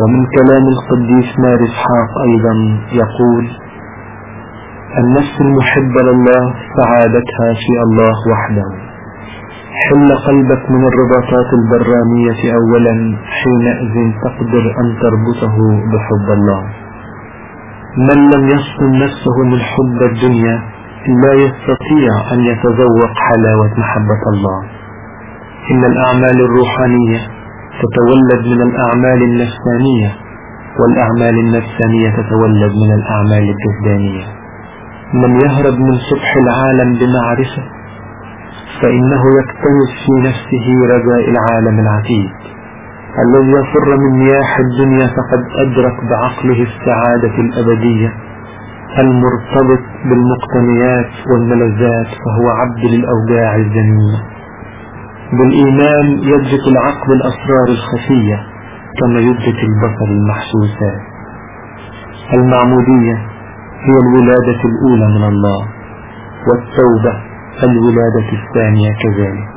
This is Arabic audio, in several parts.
ومن كلام القديس مار إسحاق أيضا يقول النفس المحبة لله سعادتها في الله وحده. حل قلبك من الرباطات البرانية أولا حينئذ تقدر أن تربطه بحب الله. من لم يصن نفسه من حب الدنيا لا يستطيع أن يتذوق حلاوة محبة الله. إن الأعمال الروحانية تتولد من الأعمال النفسانية والأعمال النفسانية تتولد من الأعمال الجسدانية. من يهرب من سبح العالم بمعرفة فإنه يكتنز في نفسه رجاء العالم العتيد. الذي يفر من مياح الدنيا فقد أدرك بعقله السعادة الأبدية. المرتبط بالمقتنيات والملذات فهو عبد للأوجاع الزمينة بالإيمان يدرك العقل الأسرار الخفية كما يدرك البصر المحسوسات المعمودية هي الولادة الأولى من الله والتوبة الولادة الثانية كذلك.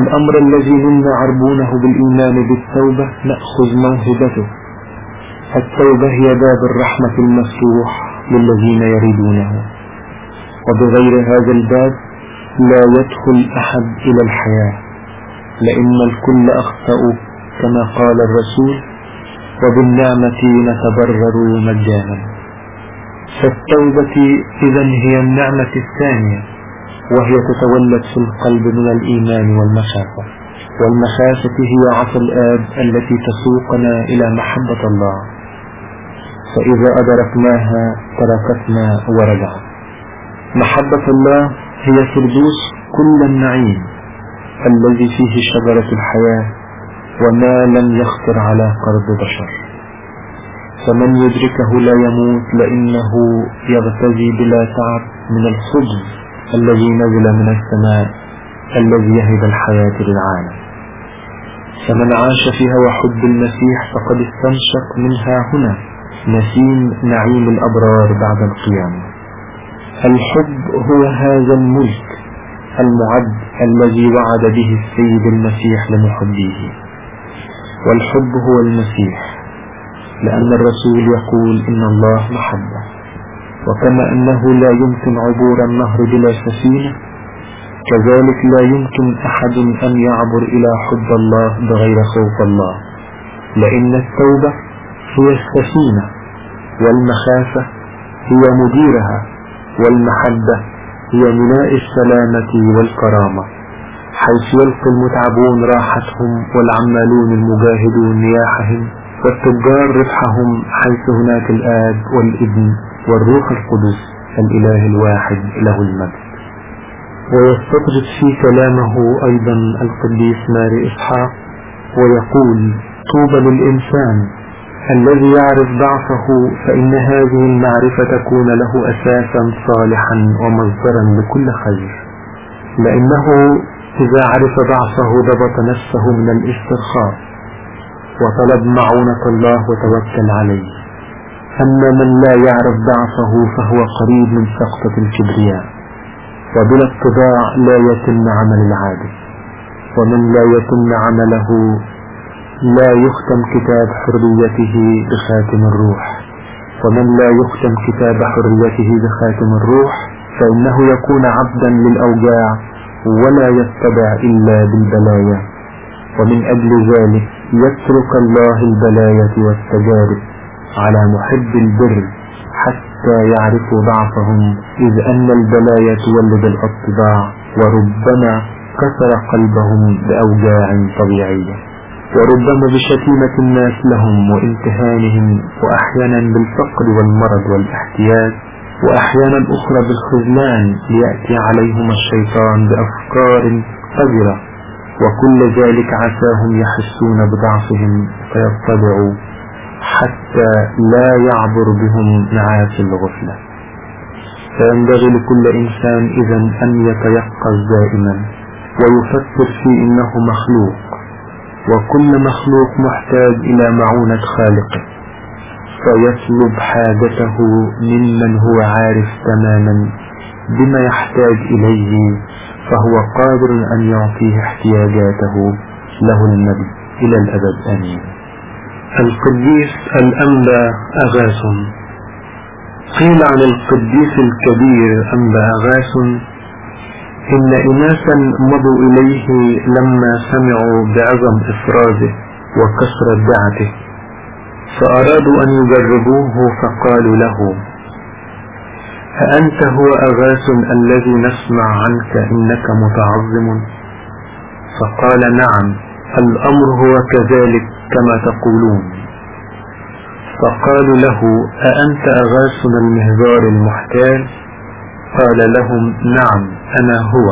الأمر الذي منا عربونه بالإيمان بالتوبة نأخذ موهبته. التوبة هي باب الرحمة المفتوح للذين يريدونه. وبغير هذا الباب لا يدخل أحد إلى الحياة لأن الكل أخطأوا كما قال الرسول وبالنعمة نتبرر مجانا. فالتوبة إذا هي النعمة الثانية وهي تتولد في القلب من الإيمان والمخافة. والمخافة هي عصا الآب التي تسوقنا إلى محبة الله. فإذا أدركناها تركتنا ورجعت. محبة الله هي فردوس كل النعيم الذي فيه شجرة الحياة وما لم يخطر على قلب بشر. فمن يدركه لا يموت لأنه يغتزي بلا تعب من الخبز الذي نزل من السماء الذي يهب الحياة للعالم. فمن عاش في هوى حب المسيح فقد استنشق منها هنا نسيم نعيم الأبرار بعد القيامة. الحب هو هذا الملك المعد الذي وعد به السيد المسيح لمحبيه. والحب هو المسيح لأن الرسول يقول إن الله محبة. وكما أنه لا يمكن عبور النهر بلا سفينة كذلك لا يمكن أحد أن يعبر إلى حب الله بغير خوف الله. لأن التوبة هي السفينة والمخافة هي مديرها. والمحبة هي ميناء السلامة والكرامة حيث يلقي المتعبون راحتهم والعمالون المجاهدون نياحهم والتجار ربحهم حيث هناك الآب والابن والروح القدس الإله الواحد له المجد. ويستطرد في كلامه أيضا القديس ماري إسحاق ويقول طوبى للإنسان الذي يعرف ضعفه فإن هذه المعرفة تكون له أساسا صالحا ومصدرا لكل خير. لأنه إذا عرف ضعفه ضبط نفسه من الاسترخاء وطلب معونة الله وتوكل عليه. أما من لا يعرف ضعفه فهو قريب من سقطة الكبرياء. وبلا اتباع لا يتم عمل العادل. ومن لا يتم عمله لا يختم كتاب حريته بخاتم الروح. ومن لا يختم كتاب حريته بخاتم الروح فإنه يكون عبدا للأوجاع ولا يتبع إلا بالبلايا. ومن أجل ذلك يترك الله البلايا والتجارب على محب البر حتى يعرفوا ضعفهم إذ أن البلايا تولد الاتباع وربما كسر قلبهم بأوجاع طبيعية. وربما بشتيمة الناس لهم وإمتهانهم وأحيانا بالفقر والمرض والاحتياج وأحيانا أخرى بالخذلان ليأتي عليهم الشيطان بأفكار قذرة. وكل ذلك عساهم يحسون بضعفهم فيطبعوا حتى لا يعبر بهم نعاس الغفلة. فينبغي لكل إنسان إذا أن يتيقظ دائما ويفكر في إنه مخلوق. وكل مخلوق محتاج إلى معونة خالقه فيطلب حاجته ممن هو عارف تماما بما يحتاج إليه فهو قادر أن يعطيه احتياجاته. له المجد إلى الأبد. آمين. القديس الأنبا أغاث. قيل عن القديس الكبير أنبا أغاث. إن إناسا مضوا إليه لما سمعوا بعظم إفراده وكثرة دعته. فأرادوا أن يجربوه فقالوا له أأنت هو أغاث الذي نسمع عنك إنك متعظم؟ فقال نعم الأمر هو كذلك كما تقولون. فقالوا له أأنت أغاثنا المهزار المحتال؟ قال لهم نعم أنا هو.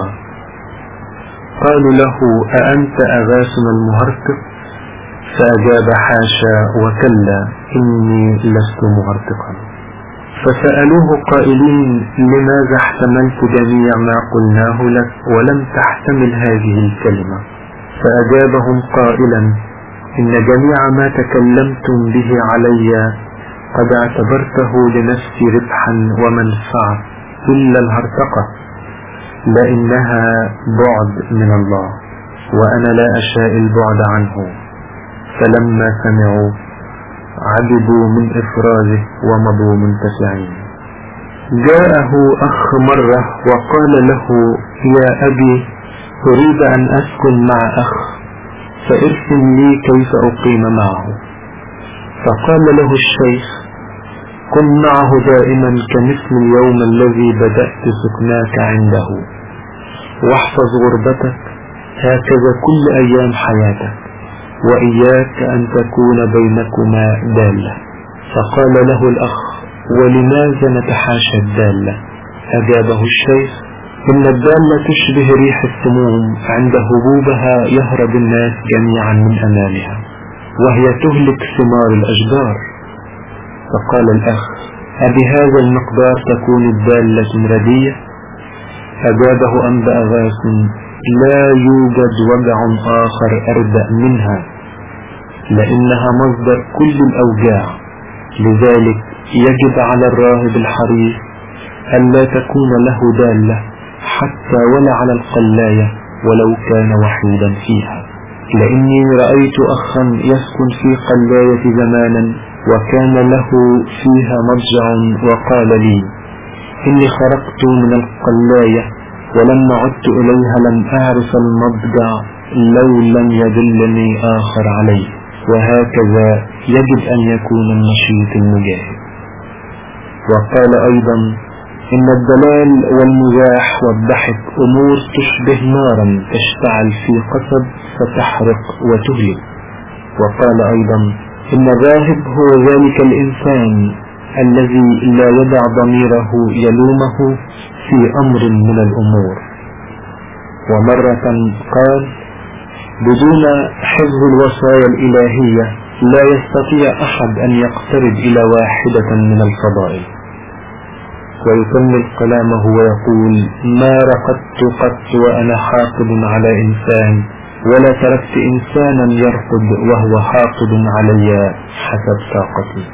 قالوا له أأنت أغاثنا المهرطق فأجاب حاشا وكلا إني لست مهرطقا فسألوه قائلين لماذا احتملت جميع ما قلناه لك ولم تحتمل هذه الكلمة؟ فأجابهم قائلا إن جميع ما تكلمتم به علي قد اعتبرته لنفسي ربحا ومنفعة. إلا الهرطقة لأنها بعد من الله وأنا لا أشاء البعد عنه. فلما سمعوا عجبوا من إفرازه ومضوا منتفعين. جاءه أخ مرة وقال له يا أبي أريد أن أسكن مع أخ فارسم لي كيف أقيم معه. فقال له الشيخ كن معه دائما كمثل اليوم الذي بدأت سكناك عنده. واحفظ غربتك هكذا كل أيام حياتك وإياك أن تكون بينكما دالة. فقال له الأخ ولماذا نتحاشى الدالة؟ أجابه الشيخ إن الدالة تشبه ريح السموم عند هبوبها يهرب الناس جميعا من أمامها وهي تهلك ثمار الأشجار فقال الأخ أبهذا المقدار تكون الدالة ردية؟ أجابه أنبأ غاث لا يوجد وجع آخر أردأ منها لأنها مصدر كل الأوجاع. لذلك يجب على الراهب الحريص ألا تكون له دالة حتى ولا على القلاية ولو كان وحيدا فيها. لأني رأيت أخا يسكن في قلاية زمانا وكان له فيها مضجع وقال لي إني خرجت من القلاية ولما عدت إليها لم أعرف المضجع لو لم يدلني آخر عليه. وهكذا يجب أن يكون النشيط المجاهد. وقال أيضا إن الدلال والمزاح والضحك أمور تشبه نارا تشتعل في قصب فتحرق وتهلك. وقال أيضا الراهب هو ذلك الإنسان الذي لا يدع ضميره يلومه في أمر من الأمور. ومرة قال بدون حفظ الوصايا الإلهية لا يستطيع أحد أن يقترب إلى واحدة من الفضائل. ويكمل كلامه ويقول ما رقدت قط وأنا حاقد على إنسان ولا تركت إنسانا يرقد وهو حاقد علي حسب طاقتي.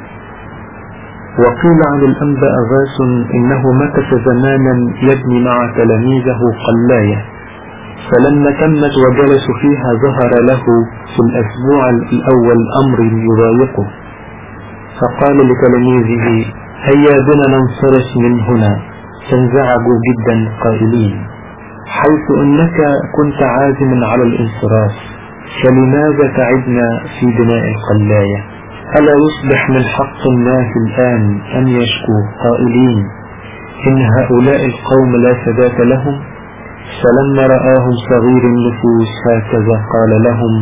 وقيل عن الأنبا غاس إنه مكث زمانا يبني مع تلاميذه قلاية فلما تمت وجلسوا فيها ظهر له في الأسبوع الأول أمر يضايقه. فقال لتلاميذه هيا بنا ننصرف من هنا. فانزعجوا جدا قائلين. حيث أنك كنت عازما على الانصراف فلماذا تعبنا في بناء القلاية؟ ألا يصبح من حق الناس الآن أن يشكوا قائلين إن هؤلاء القوم لا ثبات لهم؟ فلما رآهم صغير النفوس هكذا قال لهم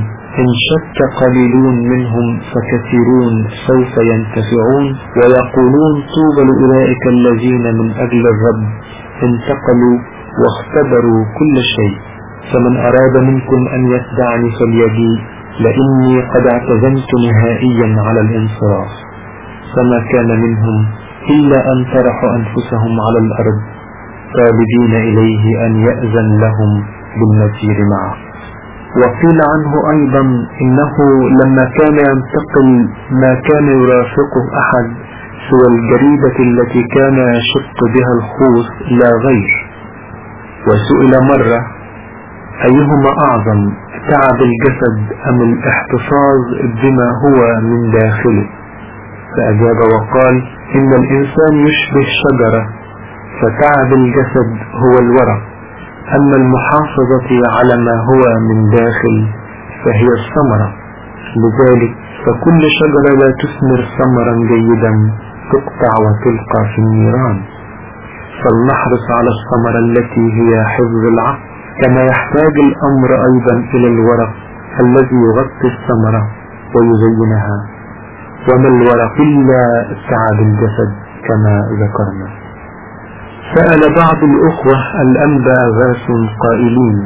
إن شك قليلون منهم فكثيرون سوف ينتفعون ويقولون طوبى لأولئك الذين من أجل الرب انتقلوا واختبروا كل شيء فمن أراد منكم أن يتبعني فليجي لإني قد اعتزمت نهائيا على الانصراف. فما كان منهم إلا أن طرحوا أنفسهم على الأرض طالبين إليه أن يأذن لهم بالمسير معه. وقيل عنه أيضا إنه لما كان ينتقل ما كان يرافقه أحد سوى الجريدة التي كان يشق بها الخوص لا غير. وسئل مرة أيهما أعظم تعب الجسد أم الاحتفاظ بما هو من داخله؟ فأجاب وقال إن الإنسان يشبه شجرة فتعب الجسد هو الورق. أما المحافظة على ما هو من داخل فهي الثمرة. لذلك فكل شجرة لا تثمر ثمرا جيدا تقطع وتلقى في النيران. فلنحرص على الثمرة التي هي حفظ العقل كما يحتاج الأمر أيضا إلى الورق الذي يغطي الثمرة ويزينها. وما الورق إلا تعب الجسد كما ذكرنا. سأل بعض الأخوة الأنبا غاس قائلين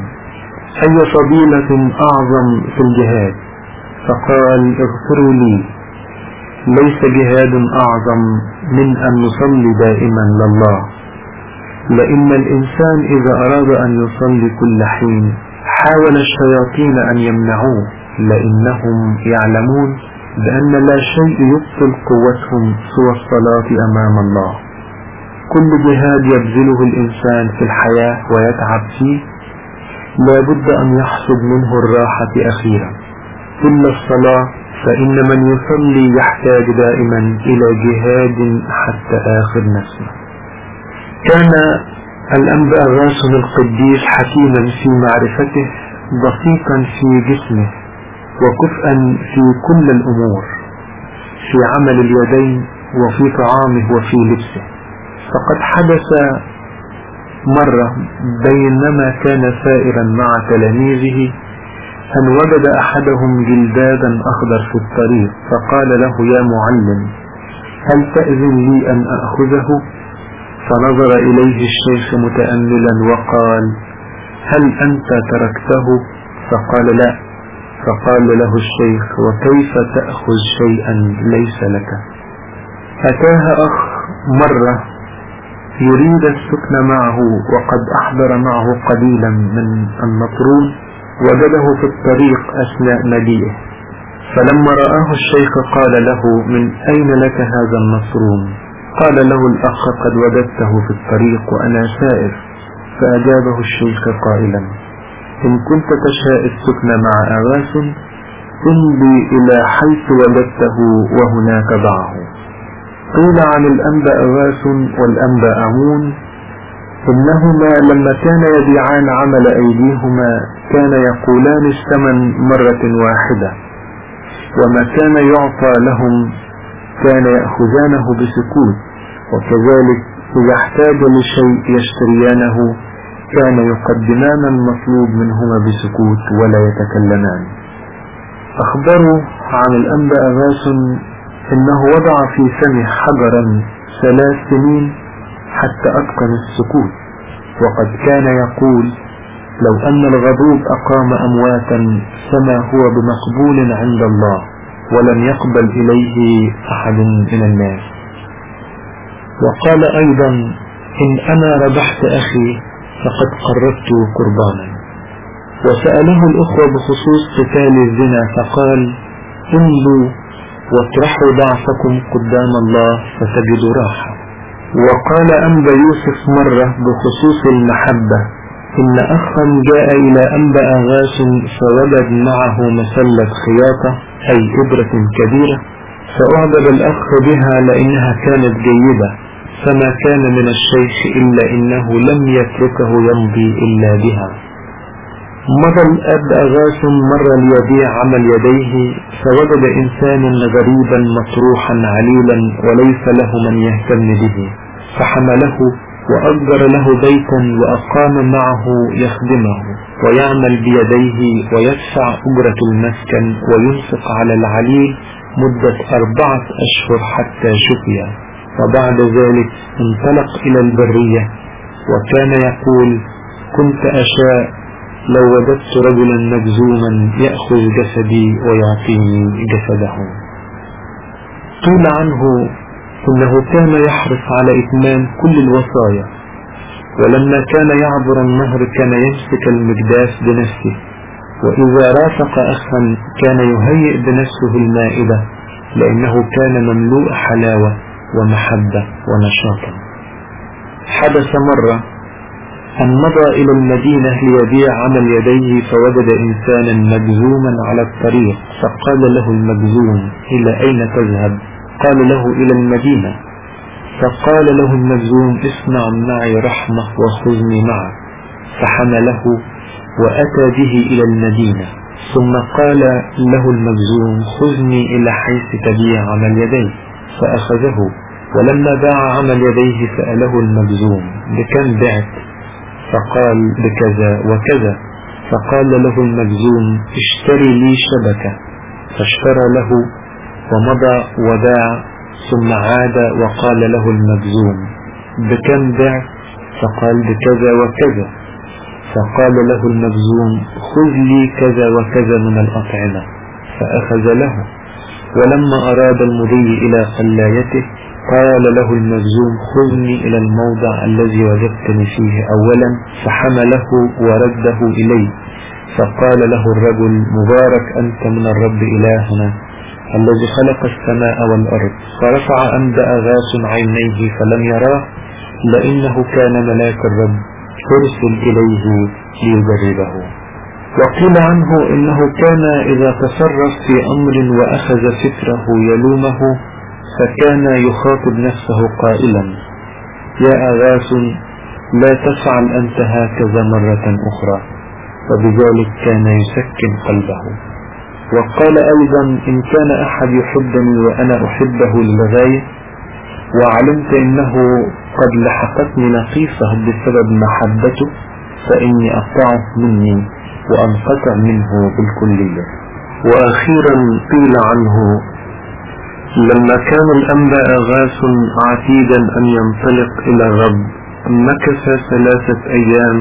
أي فضيلة أعظم في الجهاد؟ فقال اغفروا لي ليس جهاد أعظم من أن نصلي دائما لله. لأن الإنسان إذا أراد أن يصلي كل حين حاول الشياطين أن يمنعوه لأنهم يعلمون بأن لا شيء يبطل قوتهم سوى الصلاة أمام الله. كل جهاد يبذله الإنسان في الحياة ويتعب فيه لا بد أن يحصد منه الراحة أخيرا. إلا الصلاة فإن من يصلي يحتاج دائما إلى جهاد حتى آخر نفسه. كان الأنباء غاسم القديس حكيما في معرفته دقيقا في جسمه وكفءا في كل الأمور في عمل اليدين وفي طعامه وفي لبسه. فقد حدث مرة بينما كان سائرا مع تلاميذه أن وجد أحدهم جلدادا أخضر في الطريق فقال له يا معلم هل تأذن لي أن أخذه فنظر إليه الشيخ متأملا وقال هل أنت تركته؟ فقال لا. فقال له الشيخ وكيف تأخذ شيئا ليس لك؟ أتاها أخ مرة يريد السكن معه وقد أحضر معه قليلا من النطرون وجده في الطريق أثناء مجيئه فلما رآه الشيخ قال له من أين لك هذا النصرون قال له الأخ قد وجدته في الطريق وأنا سائر فأجابه الشيخ قائلا إن كنت تشاء السكن مع أغاث امضي إلى حيث وجدته وهناك ضعه. قيل عن الأنبا أغاث والأنبا أمون إنهما لما كان يبيعان عمل أيديهما كان يقولان الثمن مرة واحدة وما كان يعطى لهم كان يأخذانه بسكوت وكذلك إذا احتاج لشيء يشتريانه كان يقدمان المطلوب منهما بسكوت ولا يتكلمان. أخبروا عن الأنبأ أغاث إنه وضع في فمه حجرا ثلاث سنين حتى أتقن السكوت. وقد كان يقول لو أن الغضوب أقام أمواتا فما هو بمقبول عند الله؟ ولم يقبل إليه أحد من الناس. وقال أيضا إن أنا ربحت أخي فقد قربت قربانا. وسأله الأخوة بخصوص قتال الزنا فقال امضوا واطرحوا ضعفكم قدام الله فتجدوا راحة. وقال أنبا يوسف مرة بخصوص المحبة إن أخا جاء إلى أنبأ أغاس فوجد معه مسلة خياطة أي إبرة كبيرة فأعجب الأخ بها لأنها كانت جيدة فما كان من الشيخ إلا إنه لم يتركه يمضي إلا بها. مضى الأب أغاث مر ليبيع عمل يديه فوجد إنسانا غريبا مطروحا عليلا وليس له من يهتم به فحمله وأجر له بيتا وأقام معه يخدمه ويعمل بيديه ويدفع أجرة المسكن وينفق على العليل مدة أربعة أشهر حتى شفي. وبعد ذلك انطلق إلى البرية وكان يقول كنت أشاء لو وجدت رجلا مجزوما يأخذ جسدي ويعطيني جسده. قيل عنه إنه كان يحرص على إتمام كل الوصايا ولما كان يعبر النهر كان يمسك المجداس بنفسه وإذا رافق أخا كان يهيئ بنفسه المائدة لأنه كان مملوء حلاوة ومحبة ونشاطا. حدث مرة أن مضى إلى المدينة ليبيع عمل يديه فوجد إنسانا مجزوما على الطريق فقال له المجزوم إلى أين تذهب؟ قال له إلى المدينة فقال له المجزوم اسمع معي رحمة وخذني معك. فحمله وأتى به إلى المدينة. ثم قال له المجزوم خذني إلى حيث تبيع عمل يديك فأخذه ولما باع عمل يديه سأله المجزوم بكم بعت؟ فقال بكذا وكذا. فقال له المجزوم اشتري لي شبكة. فاشترى له ومضى وباع ثم عاد وقال له المجزوم بكم بعت فقال بكذا وكذا. فقال له المجزوم خذ لي كذا وكذا من الأطعمة. فأخذ له. ولما أراد المضي إلى قلايته قال له المجزوم خذني إلى الموضع الذي وجدتني فيه أولا. فحمله ورده إلي فقال له الرجل مبارك أنت من الرب إلهنا. الذي خلق السماء والأرض. فرفع أنبأ غاس عينيه فلم يراه لأنه كان ملاك الرب أرسل إليه ليجربه. وقيل عنه إنه كان إذا تصرف في أمر وأخذ فكره يلومه فكان يخاطب نفسه قائلا يا أغاث لا تفعل أنت هكذا مرة أخرى. وبذلك كان يسكن قلبه. وقال أيضا إن كان أحد يحبني وأنا أحبه للغاية وعلمت إنه قد لحقتني نقيصة بسبب محبته فإني أقطعه مني وأنقطع منه بالكلية وأخيرا قيل عنه لما كان الأنباء غاس عتيدا أن ينطلق إلى الرب مكث ثلاثة أيام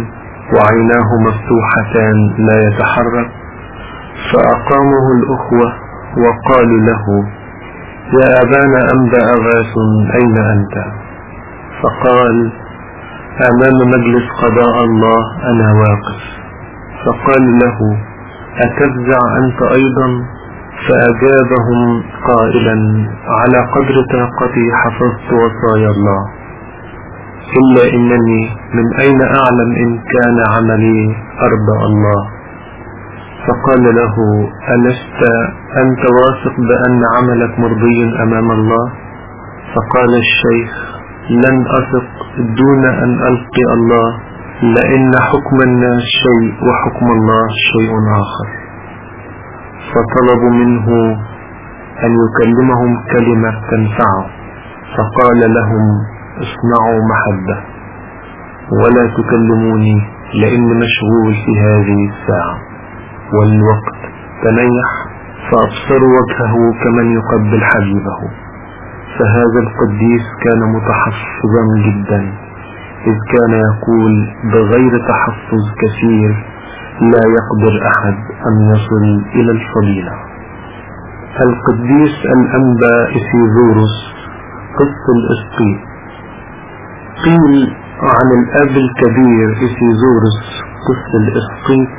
وعيناه مفتوحتان لا يتحرك. فأقامه الأخوة وقالوا له يا أبانا أنبأ غاس أين أنت؟ فقال أمام مجلس قضاء الله أنا واقف. فقال له أتفزع أنت أيضا؟ فأجابهم قائلا على قدر طاقتي حفظت وصايا الله إلا إنني من أين أعلم إن كان عملي أرضى الله؟ فقال له ألست أنت واثق بأن عملك مرضي أمام الله؟ فقال الشيخ لن أثق دون أن ألقي الله لأن حكم الناس شيء وحكم الله شيء آخر. فطلبوا منه أن يكلمهم كلمة تنفعه فقال لهم اصنعوا محبة ولا تكلموني لأني مشغول في هذه الساعة. والوقت. تنيح فأبصروا وجهه كمن يقبل حبيبه. فهذا القديس كان متحفظا جدا. إذ كان يقول بغير تحفظ كثير لا يقدر أحد أن يصل إلى الفضيلة. القديس الأنبا إثيزوروس قس الإسقيط قيل عن الأب الكبير إثيزوروس قس الإسقيط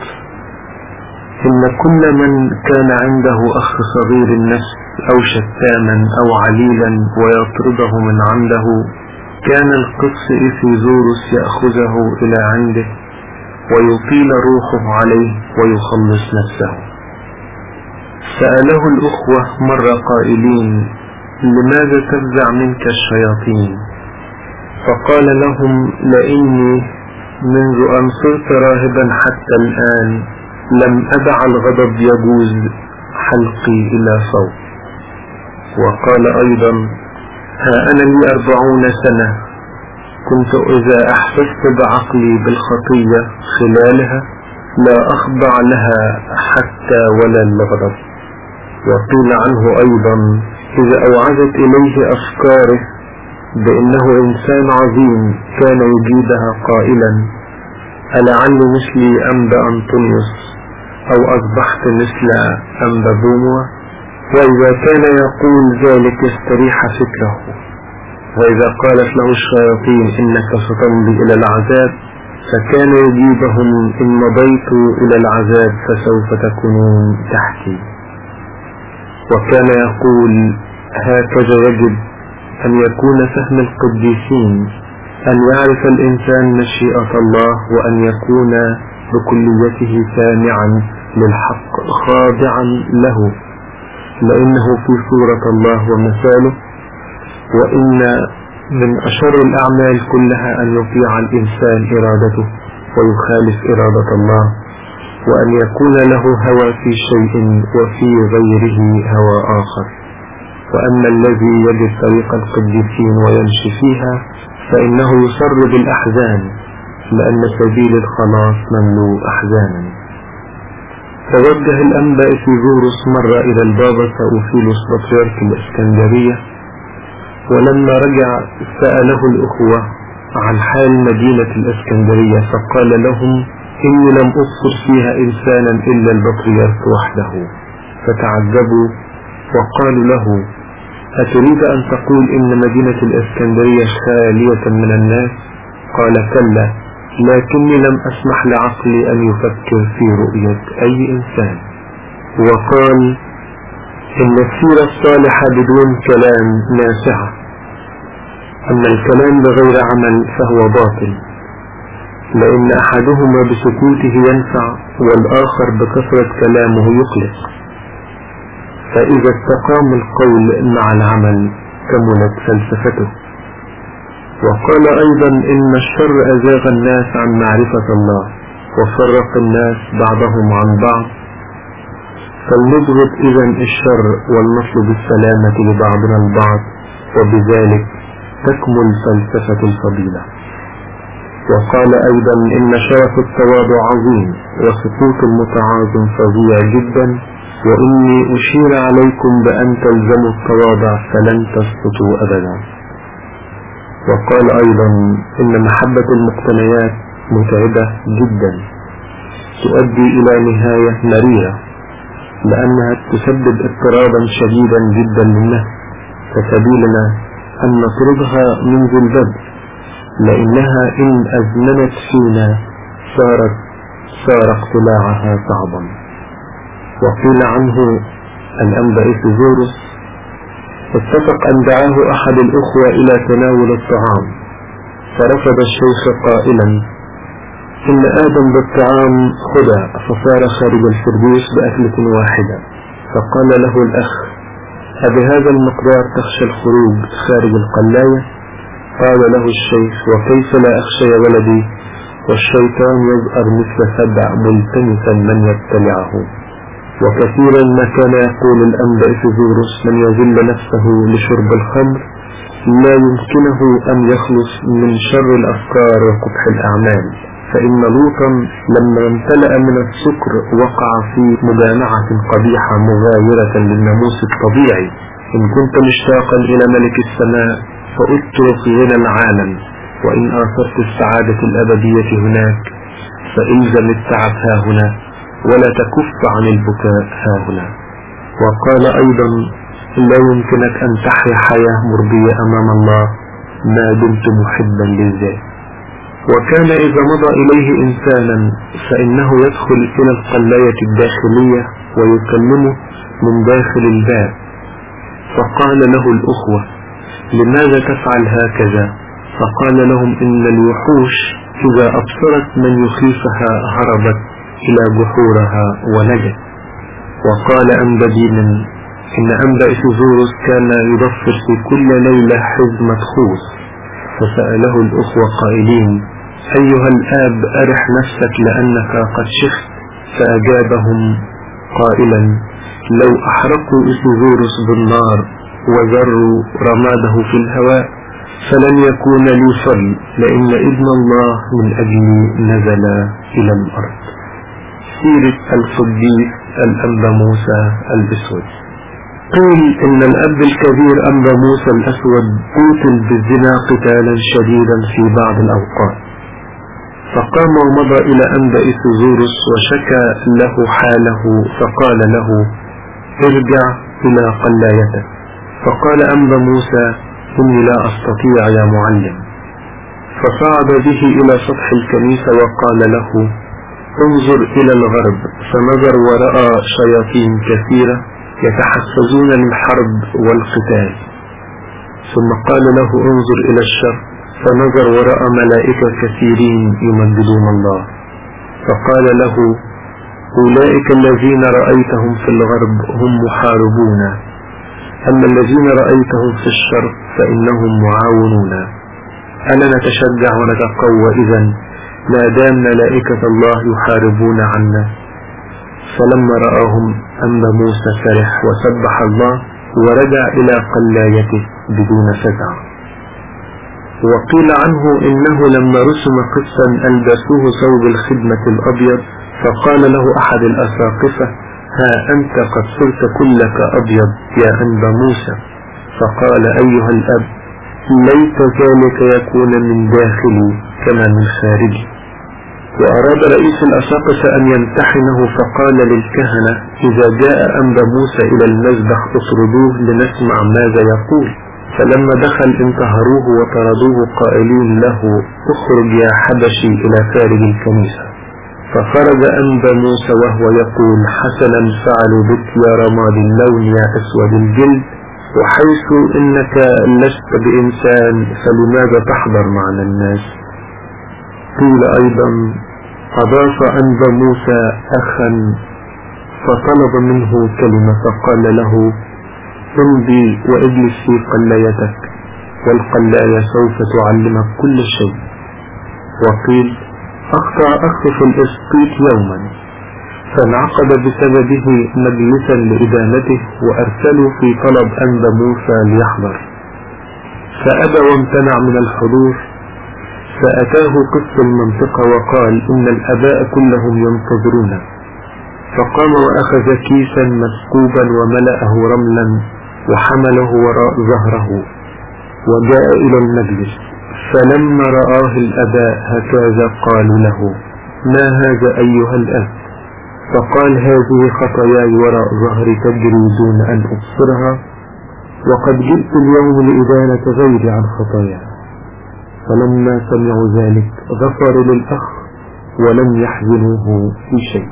إن كل من كان عنده أخ صغير النفس أو شتاما أو عليلا ويطرده من عنده كان القس إثيزوروس يأخذه إلى عنده ويطيل روحه عليه ويخلص نفسه. سأله الأخوة مرة قائلين لماذا تفزع منك الشياطين؟ فقال لهم لإني منذ أن صرت راهبا حتى الآن لم أدع الغضب يجوز حلقي إلى صوت. وقال أيضا ها أنا لي أربعون سنة. كنت إذا أحسست بعقلي بالخطية خلالها لا أخضع لها حتى ولا الغضب وقيل عنه أيضا إذا أوعزت إليه أفكاره بأنه إنسان عظيم كان يجيبها قائلا ألعل مثلي أنبأ أنطونيوس أو أصبحت مثل أنبا بوموة وإذا كان يقول ذلك يستريح فكره. وإذا قالت له الشياطين إنك ستمضي إلى العذاب فكان يجيبهم إن مضيت إلى العذاب فسوف تكونون تحتي. وكان يقول هكذا يجب أن يكون فهم القديسين أن يعرف الإنسان مشيئة الله وأن يكون بكليته سامعا للحق خاضعا له. لأنه في صورة الله ومثاله. وإن من أشر الأعمال كلها أن يطيع الإنسان إرادته ويخالف إرادة الله وأن يكون له هوى في شيء وفي غيره هوى آخر. وأما الذي يجد طريق القديسين ويمشي فيها فإنه يسر بالأحزان لأن سبيل الخلاص مملوء أحزانا. توجه الأنبا إفيزوروس مرة إلى البابا سأوفيلوس بطريرك الإسكندرية ولما رجع سأله الأخوة عن حال مدينة الإسكندرية فقال لهم إني لم أبصر فيها إنسانا إلا البطريرك وحده. فتعجبوا وقالوا له أتريد أن تقول إن مدينة الإسكندرية خالية من الناس؟ قال كلا. لكني لم أسمح لعقلي أن يفكر في رؤية أي إنسان. وقال إن السيرة الصالحة بدون كلام نافعة أما الكلام بغير عمل فهو باطل. لأن أحدهما بسكوته ينفع والآخر بكثرة كلامه يقلق فإذا استقام القول مع العمل كملت فلسفته. وقال أيضا إن الشر أزاغ الناس عن معرفة الله وفرق الناس بعضهم عن بعض. فلنبغض إذا الشر ولنطلب السلامة لبعضنا البعض وبذلك تكمل فلسفة الفضيلة. وقال أيضا إن شرف التواضع عظيم وسقوط المتعاظم فظيع جدا. وإني أشير عليكم بأن تلزموا التواضع فلن تسقطوا أبدا. وقال أيضا إن محبة المقتنيات متعبة جدا تؤدي إلى نهاية مريرة لأنها تسبب اضطرابا شديدا جدا للنفس فسبيلنا أن نطردها منذ البدء لأنها إن أزمنت فينا صارت صار اقتلاعها صعبا. وقيل عنه الأنبا إفزورس اتفق أن دعاه أحد الأخوة إلى تناول الطعام. فرفض الشيخ قائلا إن آدم بالطعام خدع فصار خارج الفردوس بأكلة واحدة. فقال له الأخ أبهذا المقدار تخشى الخروج خارج القلاية؟ قال له الشيخ وكيف لا أخشى يا ولدي؟ والشيطان يظهر مثل سبع ملتمسا من يبتلعه وكثيرا ما كان يقول الأنبا إفزورس من يذل نفسه لشرب الخمر لا يمكنه أن يخلص من شر الأفكار وقبح الأعمال. فإن لوطا لما امتلأ من السكر وقع في مجامعة قبيحة مغايرة للناموس الطبيعي. إن كنت مشتاقا إلى ملك السماء فأترك غنى العالم وإن آثرت السعادة الأبدية هناك فإلزم التعب هنا. ولا تكف عن البكاء ها هنا وقال أيضا لا يمكنك أن تحيا حياة مرضية أمام الله ما دمت محبا للذات. وكان إذا مضى إليه إنسانا فإنه يدخل إلى القلاية الداخلية ويكلمه من داخل الباب. فقال له الأخوة لماذا تفعل هكذا؟ فقال لهم إن الوحوش إذا أبصرت من يخيفها هربت. إلى جحورها ونجت. وقال أنبا دينا إن أنبأ إفزورس كان يضفر في كل ليلة حزمة خوص فسأله الأخوة قائلين أيها الآب أرح نفسك لأنك قد شفت؟ فأجابهم قائلا لو أحرقوا إفزورس بالنار وذروا رماده في الهواء فلن يكون لي فضل لأن ابن الله من أجلي نزل إلى الأرض. سيرة القديس الأنبا موسى الأسود. قيل إن الأب الكبير أنبا موسى الأسود قتل بالزنا قتالا شديدا في بعض الأوقات. فقام ومضى إلى أنبا إسوزورس وشكى له حاله فقال له ارجع إلى قلايتك. فقال أنبا موسى إني لا أستطيع يا معلم. فصعد به إلى سطح الكنيسة وقال له انظر إلى الغرب فنظر ورأى شياطين كثيرة يتحفزون للحرب والقتال. ثم قال له انظر إلى الشرق فنظر ورأى ملائكة كثيرين يمجدون الله. فقال له أولئك الذين رأيتهم في الغرب هم محاربون. أما الذين رأيتهم في الشرق فإنهم معاونون. ألا نتشجع ونتقوى إذا ما دام ملائكة الله يحاربون عنا. فلما رآهم أما موسى فرح وسبح الله ورجع إلى قلايته بدون فزع وقيل عنه إنه لما رسم قسا ألبسوه ثوب الخدمة الأبيض فقال له أحد الأساقفة ها أنت قد صرت كلك أبيض يا أنبا موسى. فقال أيها الأب ليت ذلك يكون من داخلي كما من خارجي. وأراد رئيس الأساقفة أن يمتحنه فقال للكهنة إذا جاء أنبا موسى إلى المذبح اطردوه لنسمع ماذا يقول. فلما دخل انتهروه وطردوه قائلين له اخرج يا حبشي إلى خارج الكنيسة. فخرج أنبا موسى وهو يقول حسنا فعلوا بك يا رماد اللون يا أسود الجلد. وحيث إنك لست بإنسان فلماذا تحضر معنا الناس؟ قيل أيضا أضاف أنبا موسى أخا فطلب منه كلمة فقال له امضي واجلس في قلايتك والقلاية سوف تعلمك كل شيء. وقيل أخطأ أخ في الإسقيط يوما. فانعقد بسببه مجلسا لإدانته وأرسلوا في طلب أنبا موسى ليحضر. فأبى وامتنع من الحضور فأتاه قس المنطقة وقال إن الأباء كلهم ينتظرون. فقام وأخذ كيسا مسكوبا وملأه رملا وحمله وراء ظهره وجاء إلى المجلس. فلما رآه الأباء هكذا قالوا له ما هذا أيها الأب؟ فقال هذه خطاياي وراء ظهري تجري دون أن أبصرها وقد جئت اليوم لإدانة غيري عن خطاياي. فلما سمعوا ذلك غفروا للأخ ولم يحزنوه في شيء.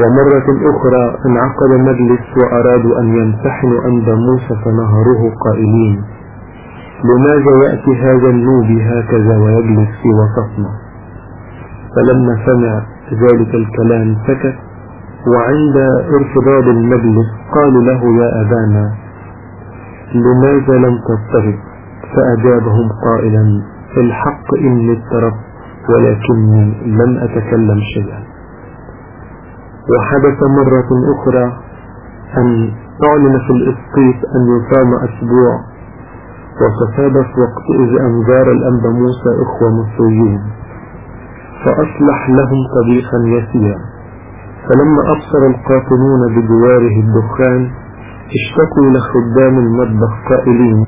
ومرة أخرى انعقد مجلس وأرادوا أن يمتحنوا أنبا موسى فنهروه قائلين لماذا يأتي هذا النوبي هكذا ويجلس في وسطنا؟ فلما سمع ذلك الكلام سكت وعند ارتباط المجلس قالوا له يا أبانا لماذا لم تضطرب فأجابهم قائلا الحق إني اضطربت ولكني لم أتكلم شيئا. وحدث مرة أخرى أن أعلن في الإسقيط أن يصام أسبوع وتصادف وقتئذ أنذار الأنبا موسى إخوة مصريين. فأصلح لهم طريقا يسيرا. فلما أبصر القاطنون بجواره الدخان اشتكوا لخدام المطبخ قائلين